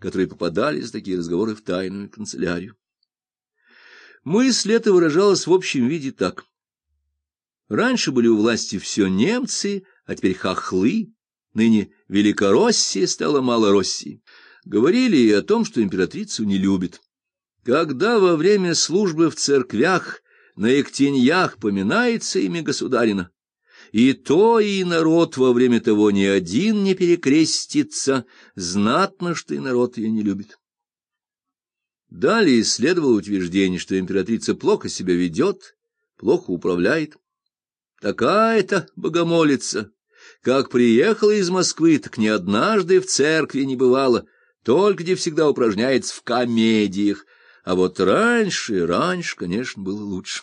которые попадали за такие разговоры в тайную канцелярию. Мысль эта выражалась в общем виде так. Раньше были у власти все немцы, а теперь хохлы, ныне Великороссия стала Малороссией. Говорили и о том, что императрицу не любит. Когда во время службы в церквях на Ектеньях поминается имя государина, и то и народ во время того ни один не перекрестится, знатно, что и народ ее не любит. Далее следовало утверждение, что императрица плохо себя ведет, плохо управляет. Такая-то богомолица, как приехала из Москвы, так ни однажды в церкви не бывала, только где всегда упражняется в комедиях, а вот раньше, раньше, конечно, было лучше.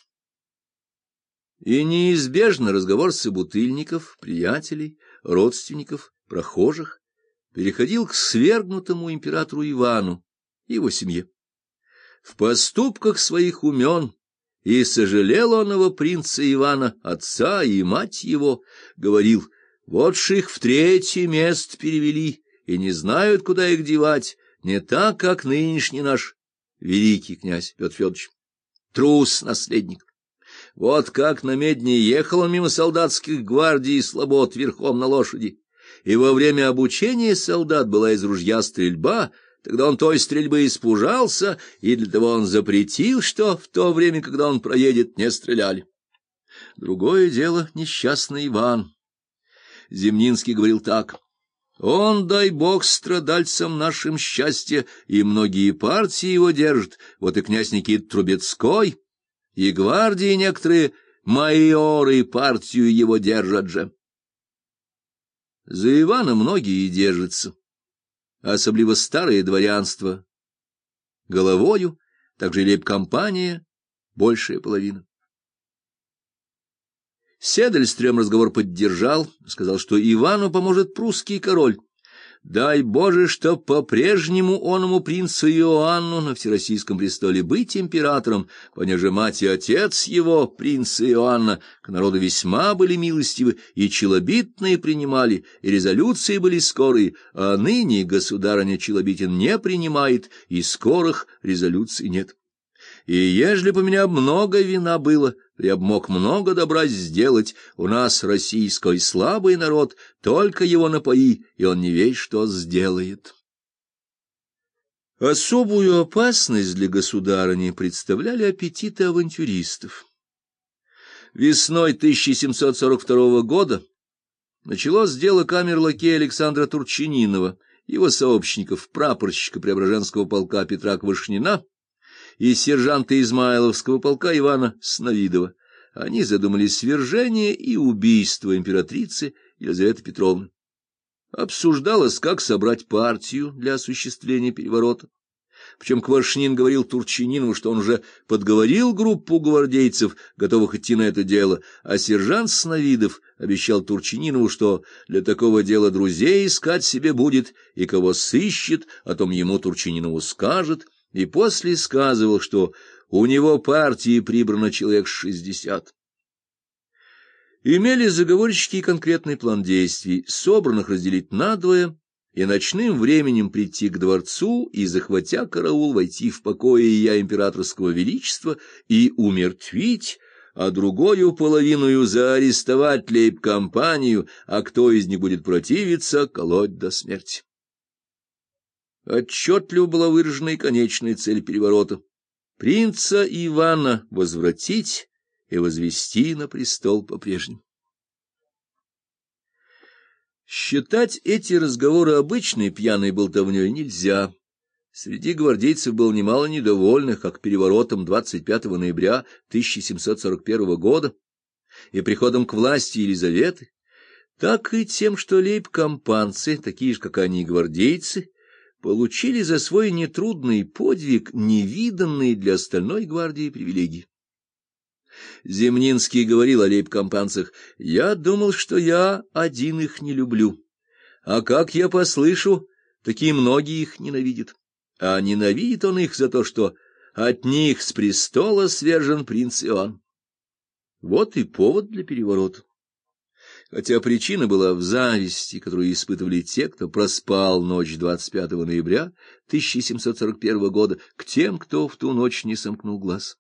И неизбежно разговор собутыльников, приятелей, родственников, прохожих переходил к свергнутому императору Ивану и его семье. В поступках своих умен и сожалел он его принца Ивана, отца и мать его, говорил, вот ж их в третье место перевели, и не знают, куда их девать, не так, как нынешний наш великий князь Петр Федорович. Трус-наследник. Вот как на медне ехал он мимо солдатских гвардий слобод верхом на лошади, и во время обучения солдат была из ружья стрельба, тогда он той стрельбы испужался, и для того он запретил, что в то время, когда он проедет, не стреляли. Другое дело — несчастный Иван. Земнинский говорил так — он, дай бог, страдальцам нашим счастья, и многие партии его держат, вот и князь Никит Трубецкой, и гвардии некоторые майоры партию его держат же. За Ивана многие держатся, особливо старое дворянство. Головою, также лейб-компания, большая половина. Седельстрем разговор поддержал, сказал, что Ивану поможет прусский король. Дай Боже, чтоб по-прежнему оному принцу Иоанну на всероссийском престоле быть императором, понеже мать и отец его, принца Иоанна, к народу весьма были милостивы и челобитные принимали, и резолюции были скорые, а ныне государыня челобитин не принимает, и скорых резолюций нет. И ежели бы у меня много вина было, я б мог много добра сделать. У нас российский слабый народ, только его напои, и он не весь что сделает. Особую опасность для государыни представляли аппетиты авантюристов. Весной 1742 года началось дело камер-лакея Александра Турчининова, его сообщников, прапорщика Преображенского полка Петра Квашнина, и сержанта Измайловского полка Ивана Сновидова. Они задумали свержение и убийство императрицы Елизаветы Петровны. Обсуждалось, как собрать партию для осуществления переворота. Причем Квашнин говорил Турчинину, что он уже подговорил группу гвардейцев, готовых идти на это дело, а сержант Сновидов обещал Турчининову, что для такого дела друзей искать себе будет, и кого сыщет, о том ему Турчининову скажет — и после сказывал, что у него партии прибрано человек шестьдесят. Имели заговорщики конкретный план действий, собранных разделить надвое и ночным временем прийти к дворцу и, захватя караул, войти в покои я императорского величества и умертвить, а другую половину заарестовать лейб-компанию, а кто из них будет противиться, колоть до смерти. Отчетливо была выражена и конечная цель переворота — принца Ивана возвратить и возвести на престол по-прежнему. Считать эти разговоры обычной пьяной болтовней нельзя. Среди гвардейцев было немало недовольных как переворотом 25 ноября 1741 года и приходом к власти Елизаветы, так и тем, что лейб-компанцы, такие же, как они, гвардейцы, получили за свой нетрудный подвиг невиданные для остальной гвардии привилегии. Земнинский говорил о лейб-компанцах, «Я думал, что я один их не люблю. А как я послышу, такие многие их ненавидят. А ненавидит он их за то, что от них с престола свержен принц Иоанн. Вот и повод для переворота. Хотя причина была в зависти, которую испытывали те, кто проспал ночь 25 ноября 1741 года, к тем, кто в ту ночь не сомкнул глаз.